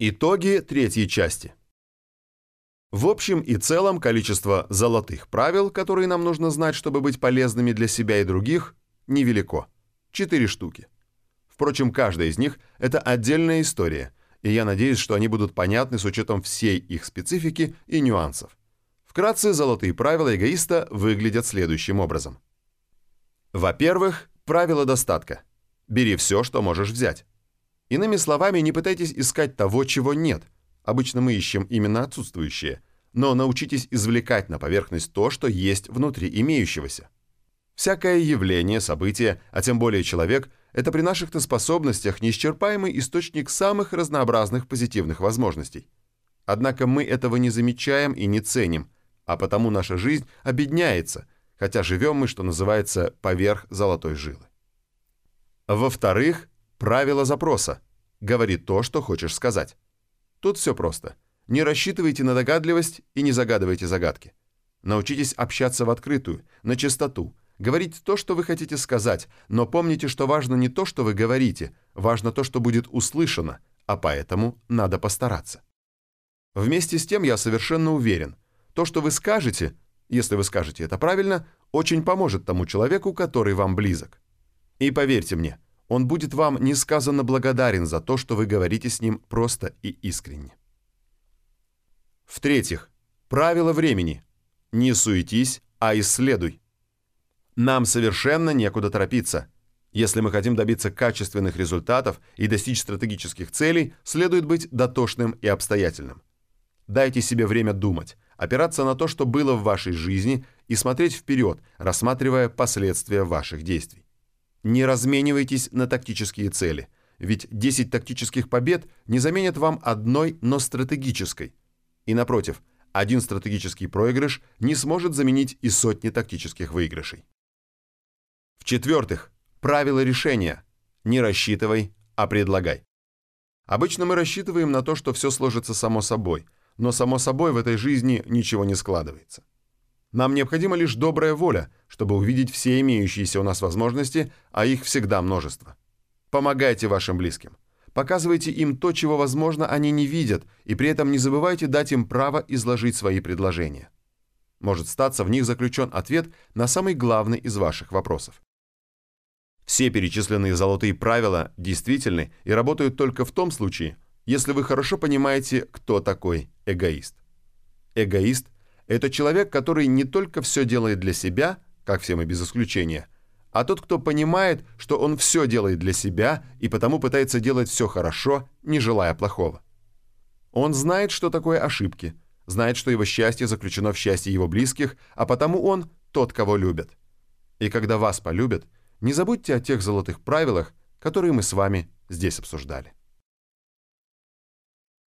Итоги третьей части. В общем и целом количество золотых правил, которые нам нужно знать, чтобы быть полезными для себя и других, невелико. Четыре штуки. Впрочем, каждая из них – это отдельная история, и я надеюсь, что они будут понятны с учетом всей их специфики и нюансов. Вкратце, золотые правила эгоиста выглядят следующим образом. Во-первых, правило достатка. Бери все, что можешь взять. Иными словами, не пытайтесь искать того, чего нет. Обычно мы ищем именно отсутствующее. Но научитесь извлекать на поверхность то, что есть внутри имеющегося. Всякое явление, событие, а тем более человек, это при наших-то способностях неисчерпаемый источник самых разнообразных позитивных возможностей. Однако мы этого не замечаем и не ценим, а потому наша жизнь обедняется, хотя живем мы, что называется, поверх золотой жилы. Во-вторых, Правило запроса. Говори то, что хочешь сказать. Тут все просто. Не рассчитывайте на догадливость и не загадывайте загадки. Научитесь общаться в открытую, на чистоту, говорить то, что вы хотите сказать, но помните, что важно не то, что вы говорите, важно то, что будет услышано, а поэтому надо постараться. Вместе с тем я совершенно уверен, то, что вы скажете, если вы скажете это правильно, очень поможет тому человеку, который вам близок. И поверьте мне, он будет вам несказанно благодарен за то, что вы говорите с ним просто и искренне. В-третьих, правило времени. Не суетись, а исследуй. Нам совершенно некуда торопиться. Если мы хотим добиться качественных результатов и достичь стратегических целей, следует быть дотошным и обстоятельным. Дайте себе время думать, опираться на то, что было в вашей жизни, и смотреть вперед, рассматривая последствия ваших действий. Не разменивайтесь на тактические цели, ведь 10 тактических побед не заменят вам одной, но стратегической. И напротив, один стратегический проигрыш не сможет заменить и сотни тактических выигрышей. В-четвертых, правило решения. Не рассчитывай, а предлагай. Обычно мы рассчитываем на то, что все сложится само собой, но само собой в этой жизни ничего не складывается. Нам необходима лишь добрая воля, чтобы увидеть все имеющиеся у нас возможности, а их всегда множество. Помогайте вашим близким. Показывайте им то, чего, возможно, они не видят, и при этом не забывайте дать им право изложить свои предложения. Может статься, в них заключен ответ на самый главный из ваших вопросов. Все перечисленные золотые правила действительны и работают только в том случае, если вы хорошо понимаете, кто такой эгоист. Эгоист – это человек, который не только все делает для себя, как все мы без исключения, а тот, кто понимает, что он все делает для себя и потому пытается делать все хорошо, не желая плохого. Он знает, что такое ошибки, знает, что его счастье заключено в счастье его близких, а потому он тот, кого любят. И когда вас полюбят, не забудьте о тех золотых правилах, которые мы с вами здесь обсуждали.